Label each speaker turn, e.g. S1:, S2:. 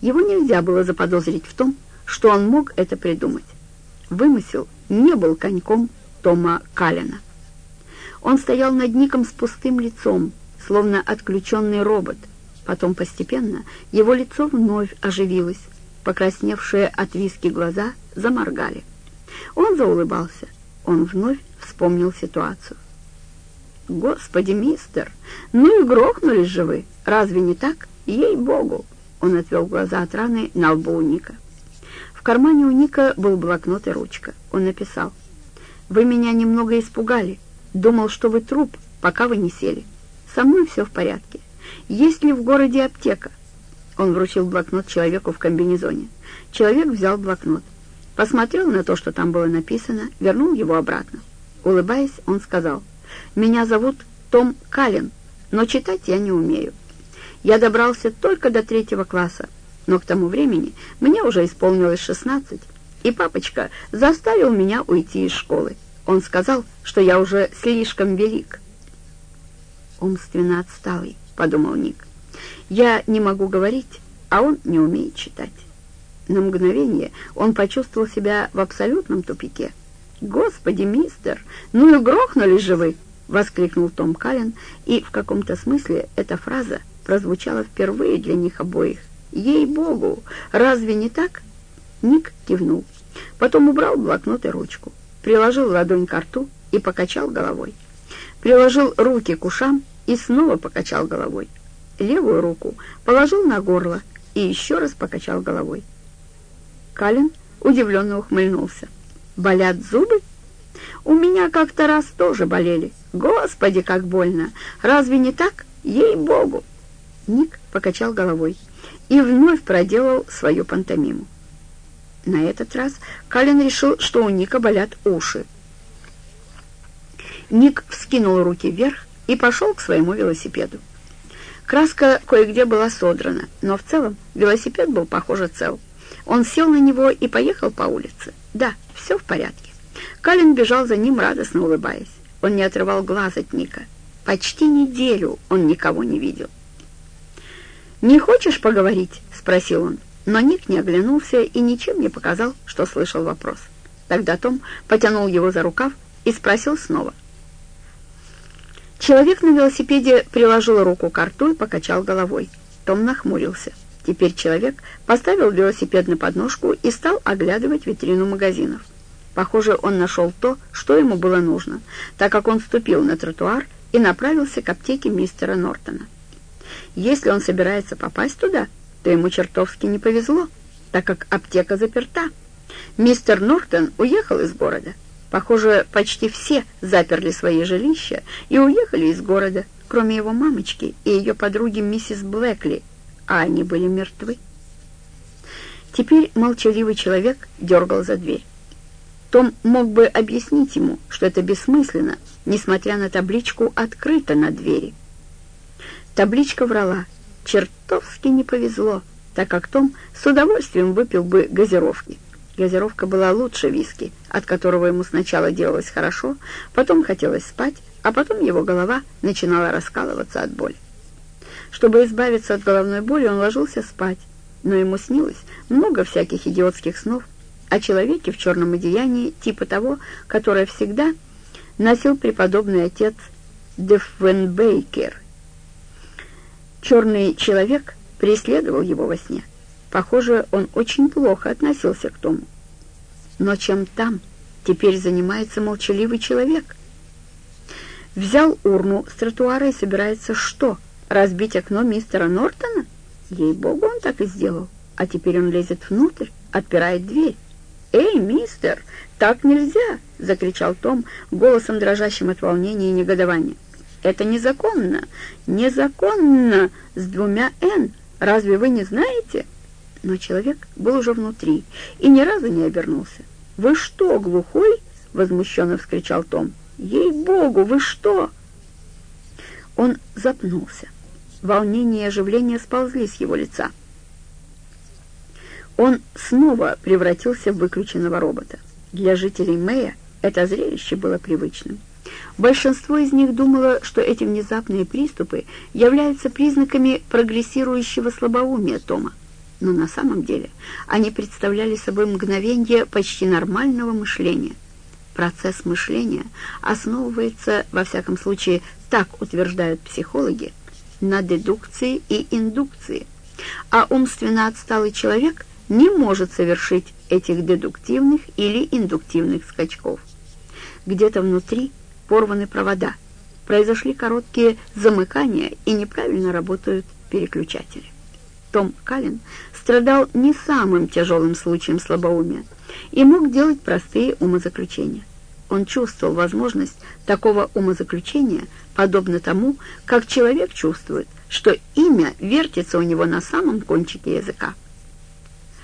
S1: Его нельзя было заподозрить в том, что он мог это придумать. Вымысел не был коньком Тома Каллена. Он стоял над Ником с пустым лицом, словно отключенный робот. Потом постепенно его лицо вновь оживилось, покрасневшие от виски глаза заморгали. Он заулыбался, он вновь вспомнил ситуацию. «Господи, мистер, ну и грохнулись же вы, разве не так? Ей-богу!» Он отвел глаза от раны на лбу у Ника. В кармане у Ника был блокнот и ручка. Он написал. «Вы меня немного испугали. Думал, что вы труп, пока вы не сели. Со мной все в порядке. Есть ли в городе аптека?» Он вручил блокнот человеку в комбинезоне. Человек взял блокнот. Посмотрел на то, что там было написано, вернул его обратно. Улыбаясь, он сказал, «Меня зовут Том Каллен, но читать я не умею. Я добрался только до третьего класса, но к тому времени мне уже исполнилось шестнадцать, и папочка заставил меня уйти из школы. Он сказал, что я уже слишком велик. «Умственно отсталый», — подумал Ник. «Я не могу говорить, а он не умеет читать». На мгновение он почувствовал себя в абсолютном тупике. «Господи, мистер, ну и грохнули же вы!» — воскликнул Том Каллен, и в каком-то смысле эта фраза прозвучала впервые для них обоих. «Ей-богу! Разве не так?» Ник кивнул. Потом убрал блокнот и ручку, приложил ладонь к рту и покачал головой. Приложил руки к ушам и снова покачал головой. Левую руку положил на горло и еще раз покачал головой. Калин удивленно ухмыльнулся. «Болят зубы?» «У меня как-то раз тоже болели. Господи, как больно! Разве не так? Ей-богу!» Ник покачал головой и вновь проделал свою пантомиму. На этот раз Калин решил, что у Ника болят уши. Ник вскинул руки вверх и пошел к своему велосипеду. Краска кое-где была содрана, но в целом велосипед был, похоже, цел. Он сел на него и поехал по улице. Да, все в порядке. Калин бежал за ним, радостно улыбаясь. Он не отрывал глаз от Ника. Почти неделю он никого не видел. «Не хочешь поговорить?» — спросил он. Но Ник не оглянулся и ничем не показал, что слышал вопрос. Тогда Том потянул его за рукав и спросил снова. Человек на велосипеде приложил руку к рту и покачал головой. Том нахмурился. Теперь человек поставил велосипед на подножку и стал оглядывать витрину магазинов. Похоже, он нашел то, что ему было нужно, так как он ступил на тротуар и направился к аптеке мистера Нортона. Если он собирается попасть туда, то ему чертовски не повезло, так как аптека заперта. Мистер Нортон уехал из города. Похоже, почти все заперли свои жилища и уехали из города, кроме его мамочки и ее подруги миссис Блэкли, а они были мертвы. Теперь молчаливый человек дергал за дверь. Том мог бы объяснить ему, что это бессмысленно, несмотря на табличку «Открыто» на двери. Табличка врала. Чертовски не повезло, так как Том с удовольствием выпил бы газировки. Газировка была лучше виски, от которого ему сначала делалось хорошо, потом хотелось спать, а потом его голова начинала раскалываться от боли. Чтобы избавиться от головной боли, он ложился спать, но ему снилось много всяких идиотских снов о человеке в черном одеянии, типа того, которое всегда носил преподобный отец Дефвенбейкер — Черный человек преследовал его во сне. Похоже, он очень плохо относился к Тому. Но чем там теперь занимается молчаливый человек? Взял урну с тротуара и собирается что, разбить окно мистера Нортона? Ей-богу, он так и сделал. А теперь он лезет внутрь, отпирает дверь. «Эй, мистер, так нельзя!» — закричал Том голосом, дрожащим от волнения и негодования. Это незаконно. Незаконно с двумя «н». Разве вы не знаете?» Но человек был уже внутри и ни разу не обернулся. «Вы что, глухой?» — возмущенно вскричал Том. «Ей-богу, вы что?» Он запнулся. Волнение и оживление сползли с его лица. Он снова превратился в выключенного робота. Для жителей Мэя это зрелище было привычным. Большинство из них думало, что эти внезапные приступы являются признаками прогрессирующего слабоумия Тома. но на самом деле они представляли собой мгновение почти нормального мышления. Процесс мышления основывается, во всяком случае, так утверждают психологи, на дедукции и индукции, а умственно отсталый человек не может совершить этих дедуктивных или индуктивных скачков. Где-то внутри порваны провода, произошли короткие замыкания и неправильно работают переключатели. Том Каллен страдал не самым тяжелым случаем слабоумия и мог делать простые умозаключения. Он чувствовал возможность такого умозаключения, подобно тому, как человек чувствует, что имя вертится у него на самом кончике языка.